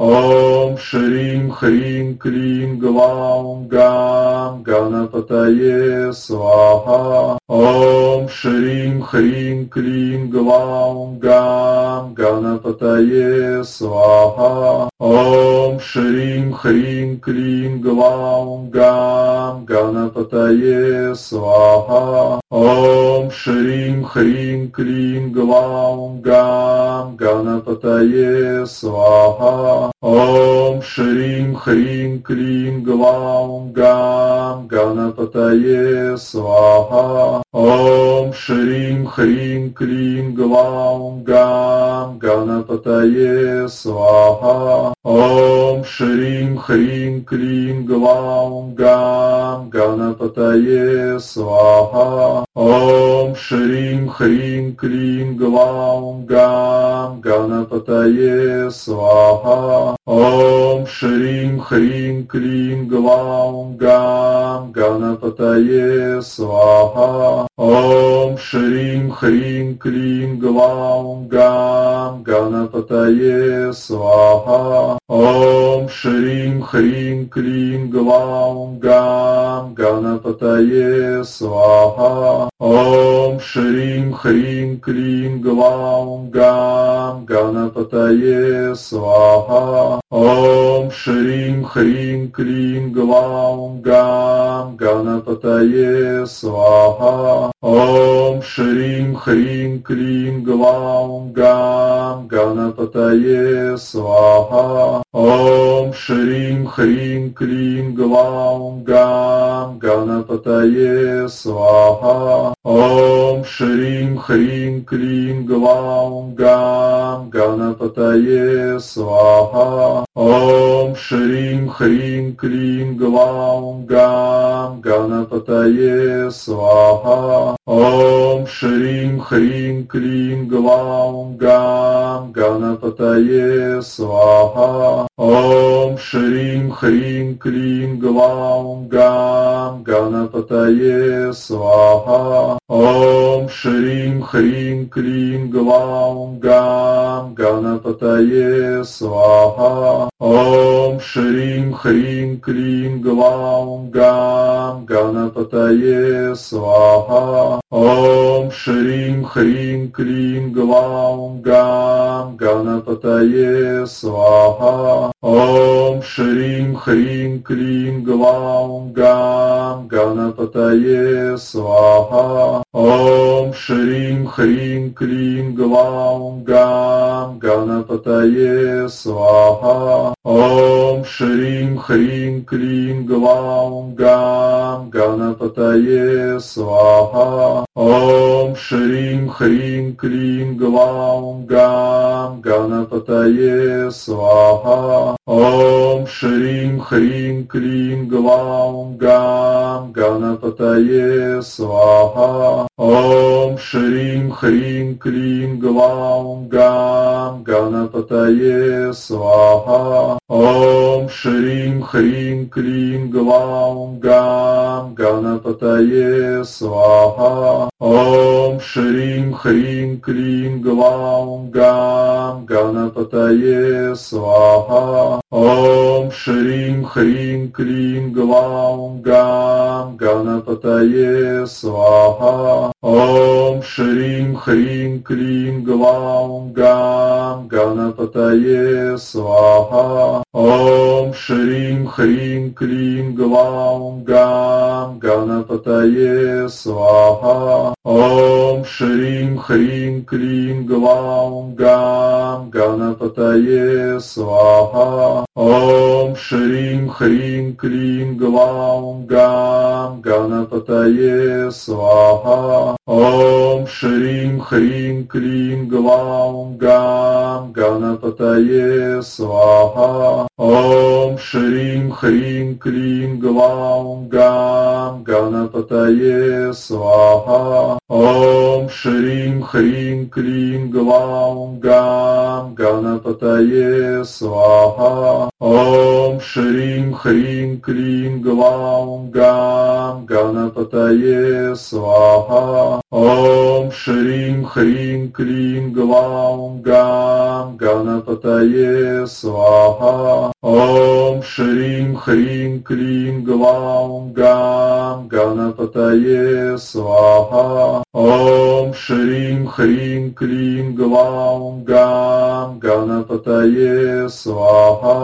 ॐ Ом Шрим Хрим Крим Глаум Гам Ганапатае Сваха. Ом Шрим Хрим Крим Глаум Гам Ганапатае Сваха. Ом Шрим Хрим Крим Глаум Гам Ганапатае Сваха. Ом Шрим Хрим Крим Глаум Гам Ганапатае Сваха. Ом. Ом Шрим Хрим Клим Глаум Гам Ганапатае Сваха. Ом Шрим Хрим Клим Глаум Гам Ганапатае Сваха. Ом Шрим Хрим Клим Глаум Гам Ганапатае Сваха. Ом Шрим Хрим Клим Глаум Гам ॐ श्रीं ह्रीं क्लीं ग्लौं गां गणपतये स्वाहा ॐ श्रीं ह्रीं क्लीं ग्लौं गां गणपतये स्वाहा ॐ श्रीं ह्रीं क्लीं ग्लौं गां गणपतये स्वाहा ॐ श्रीं ह्रीं क्लीं ग्लौं गां गणपतये स्वाहा ॐ श्रीं ह्रीं क्लीं ग्लौं गां Ам Ганапатае Сваха. Ом Шрим Хрим Клим Глам Гам Ганапатае Сваха. Ом Шрим Хрим Клим Глам Гам Ганапатае Сваха. Ом Шрим Хрим Клим Глам Гам Ганапатае Сваха. Ом Шрим Хрим Клим Глам Гам Ганапатае Сваха. Ом Шрим Хрим Клим Глам Гам Ганапатае Сваха. Ом Шрим Хрим Клим Глам Гам Ганапатае Сваха. Ом Шрим ह्रीं क्लीं ग्लौं गां गणपतये स्वाहा ॐ श्रीं ह्रीं क्लीं ग्लौं गां गणपतये स्वाहा ॐ श्रीं ह्रीं क्लीं ग्लौं गां Ам Ганапатае Сваха. Ом Шрим Хрим Клим Глам Гам. Ганапатае Сваха. Ом Шрим Хрим Клим Глам Гам. Ганапатае Сваха. Ом Шрим Хрим Клим Глам Гам. Ганапатае Сваха. Ом Шрим Хрим Клим Глам Гам. Ганапатае Сваха. Ом Шрим Хрим Клим Глаум Гам Ганапатае Сваха. Ом Шрим Хрим Клим Глаум Гам Ганапатае Сваха. Ом Шрим Хрим Клим Глаум Гам Ганапатае Сваха. Ом Шрим Хрим Клим Глаум Гам स्वाहा ॐ श्रीं ह्रीं क्लीं ग्लौं गां गणपतये स्वाहा ॐ श्रीं ह्रीं क्लीं ग्लौं गां गणपतये स्वाहा ॐ श्रीं ह्रीं क्लीं ग्लौं गां गणपतये स्वाहा ॐ श्रीं ह्रीं क्लीं ग्लौं गां गणपतये स्वाहा ॐ श्रीं ह्रीं क्लीं ग्लौं गां गणपतये स्वाहा ॐ श्रीं ह्रीं क्लीं ग्लौं गां गणपतये स्वाहा ॐ श्रीं ह्रीं क्लीं ग्लौं गां गणपतये स्वाहा ॐ श्रीं ह्रीं क्लीं ग्लौं गां Ам Ганапатае Сваха. Ом Шрим Хрим Клим Глаум Гам Ганапатае Сваха. Ом Шрим Хрим Клим Глаум Гам Ганапатае Сваха. Ом Шрим Хрим Клим Глаум Гам Ганапатае Сваха. Ом Шрим Хрим Клим Глаум Гам गणपतये स्वाहा ॐ श्रीं ह्रीं क्लीं ग्लां गां गणपतये स्वाहा ॐ श्रीं ह्रीं क्लीं ग्लां गां गणपतये स्वाहा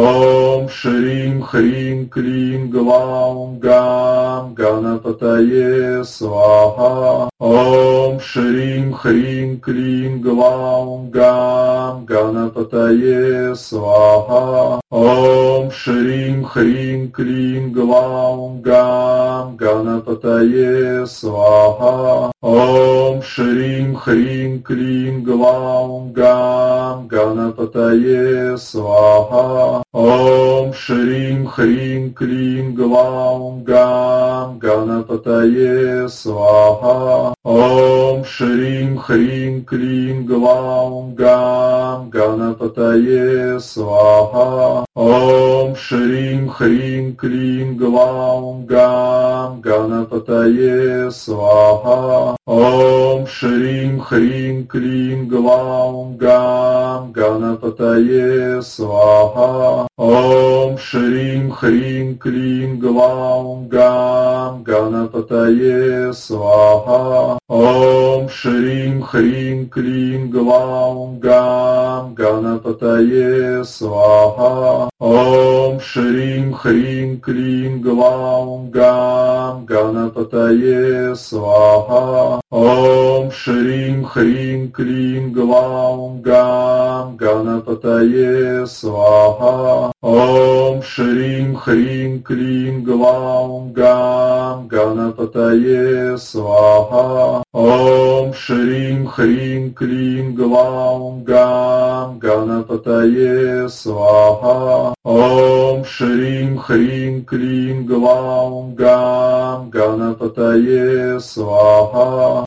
ॐ श्रीं ह्रीं क्लीं ग्लां गां Ганапатае Сваха Ом Шрим Хрим Клим Глаум Гам Ганапатае Сваха Ом Шрим Хрим Клим Глаум Гам Ганапатае Сваха Ом Шрим Хрим Клим Глаум Гам Ганапатае Сваха Ом Шрим Хрим Клим Глаум Гам Ганапатае Сваха. Ом Шрим Хрим Клим Глаум Гам Ганапатае Сваха. Ом Шрим Хрим Клим Глаум Гам Ганапатае Сваха. Ом Шрим Хрим Клим Глаум Гам Ганапатае Сваха. Ом Шрим Хрим Клим Глаум Гам Ганапатае Сваха. Ом Шрим Хрим Клим Глаум Гам Ганапатае Сваха. Ом Шрим Хрим Клим Глаум Гам Ганапатае Сваха. Ом Шрим Хрим Клим Глаум Гам Ганапатае Сваха. Ом Шрим Хрим Клим Глаум Гам Ганапатае Сваха. Ом Шрим Хрим Клим Глаум Гам Ганапатае Сваха. Ом Шрим Хрим Клим Глаум Гам Ганапатае Сваха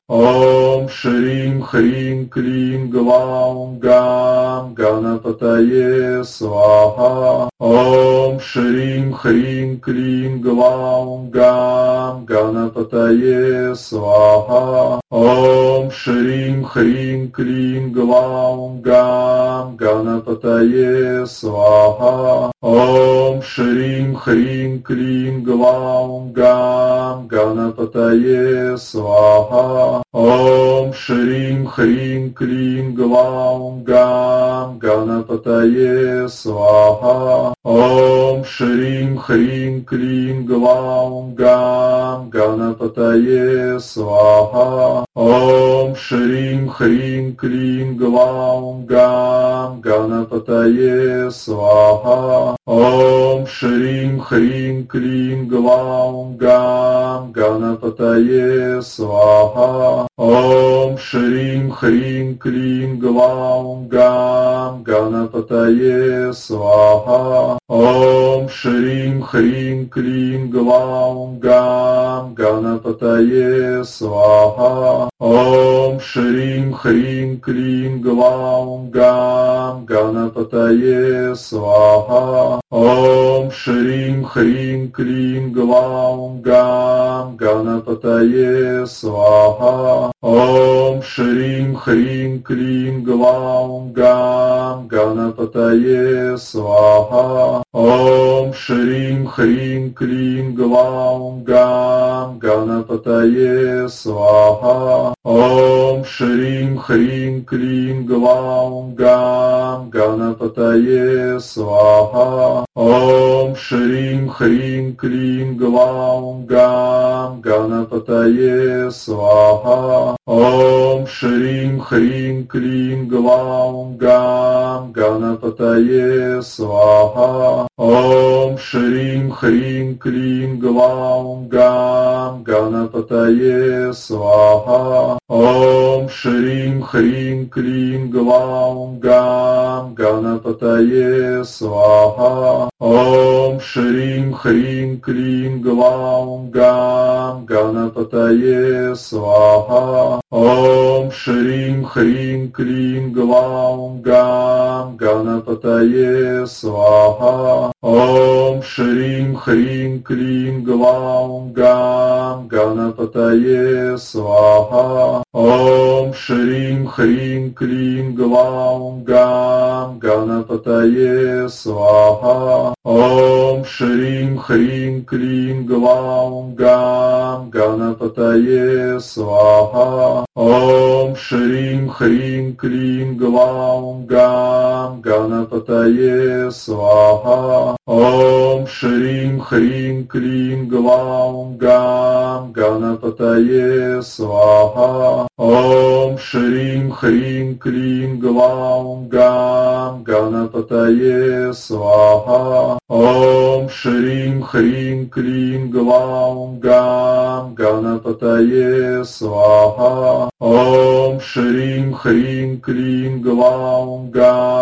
Ом Шрим Хрим Клим Глаум Гам Ганапатае Сваха. Ом Шрим Хрим Клим Глаум Гам Ганапатае Сваха. Ом Шрим Хрим Клим Глаум Гам Ганапатае Сваха. Ом Шрим Хрим Клим Глаум Гам Ганапатае Сваха. Ом Шрим Хрим Клим Глаум Гам Ганапатае Сваха. Ом Шрим Хрим Клим Глаум Гам Ганапатае Сваха. Ом Шрим Хрим Клим Глаум Гам Ганапатае Сваха. Ом Шрим Хрим Клим Глаум Гам Ганапатае Сваха ह्रीं клин ग्लां गां गणपतये स्वाहा ॐ श्रीं ह्रीं क्लीं ग्लां गां गणपतये स्वाहा ॐ Ом Шрим Хрим Клим Глаум Гам Ганапатае Сваха. Ом Шрим Хрим Клим Глаум Гам Ганапатае Сваха. Ом Шрим Хрим Клим Глаум Гам Ганапатае Сваха. Ом Шрим Хрим Клим Глаум Гам Ганапатае Сваха Ом Шрим Хрим Клим Глаум Гам Ганапатае Сваха. Ом Шрим Хрим Клим Глаум Гам Ганапатае Сваха Ом Шрим Хрим Клим Глаум Гам Ганапатае Сваха. Ом Шрим Хрим Клим Глаум Гам Ганапатае Сваха. Ом Шрим Хрим Клим Глаум Гам Ганапатае Сваха. Ом Шрим Хрим Клим Глаум Гам Ганапатае Сваха Ом Шрим Хрим Клим Глаум Гам Ганапатае Сваха. Ом Шрим Хрим Клим Глаум Гам Ганапатае Сваха. Ом Шрим Хрим Клим Глаум Гам Ганапатае Сваха. Ом Шрим Хрим Клим Глаум Гам Ганапатае Сваха Ом Шрим Хрим Клим Глаум Гам Ганапатае Сваха Ом Шрим Хрим Клим Глаум Гам Ганапатае Сваха. Ом Шрим Хрим Клим Глаум Гам Ганапатае Сваха. Ом Шрим Хрим Клим Глаум Гам Ганапатае Сваха. Ом Шрим Хрим Клим Глаум Гам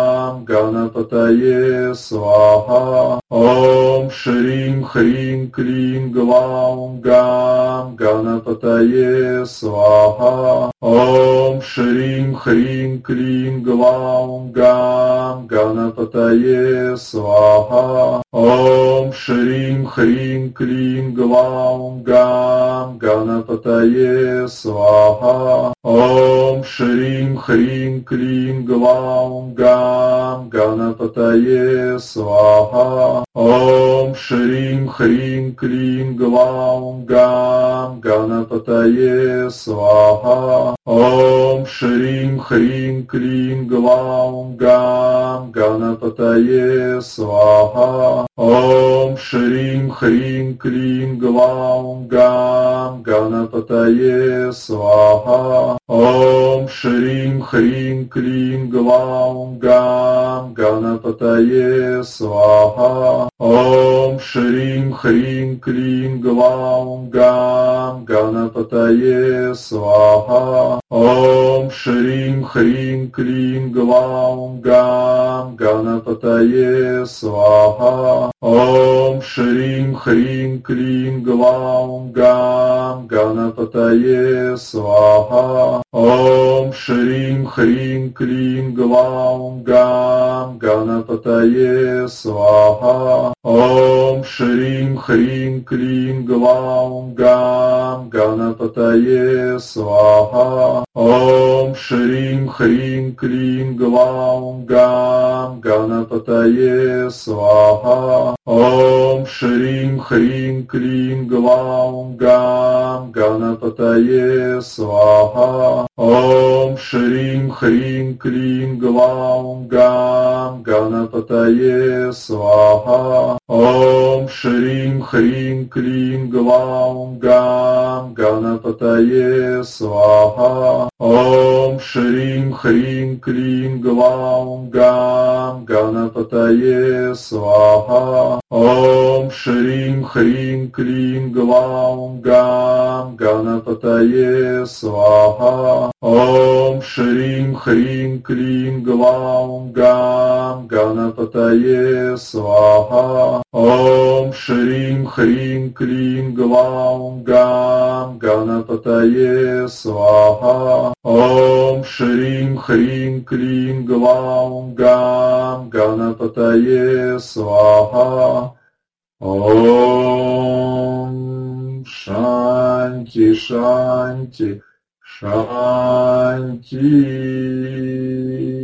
Ганапатае Сваха. Ом Шрим Хрим Клим Глаум Гам. Ганапатае Сваха. Ом Шрим Хрим Клим Глаум Гам. Ганапатае Сваха. Ом Шрим Хрим Клим Глаум Гам. Ганапатае Сваха. Ом Шрим Хрим Клим Глаум Гам Ганапатае Сваха Ом Шрим Хрим Клим Глаум Гам. Ганапатае Сваха Ом Шрим Хрим Клим Глаум Гам. Ганапатае Сваха Ом Шрим Хрим Клим Глаум Гам. Ганапатае Сваха Ом Шрим Хрим Клим Глаум Гам Ганапатае Сваха. Ом Шрим Хрим Клим Глаум Гам Ганапатае Сваха Ом Шрим Хрим Клим Глаум Гам Ганапатае Сваха. Ом Шрим Хрим Клим Глаум Гам Ганапатае Сваха. Ом Шрим Хрим Клим Глаум Гам Ганапатае Сваха. Ом Шрим Хрим Клим Глаум Гам Ганапатае Сваха Ом Шрим Хрим Клим Глаум Гам Ганапатае Сваха. Ом Шрим Хрим Клим Глаум Гам Ганапатае Сваха. Ом Шрим Хрим Клим Глаум Гам Ганапатае Сваха. Ом Шрим Хрим Клим Глаум Гам Ганапатае Сваха Ом Шрим Хрим Клим Глаум Гам Ганапатае Сваха. Ом Шрим Хрим Клим Глаум Гам Ганапатае Сваха. Ом Шрим Хрим Клим Глаум Гам Ганапатае Сваха. Ом Хрим Клим Глаум Гам Ганапатае Сваха. Ом Шрим Хрим Клим Глаум Гам Ганапатае Сваха. Ом Шанти Шанти Шанти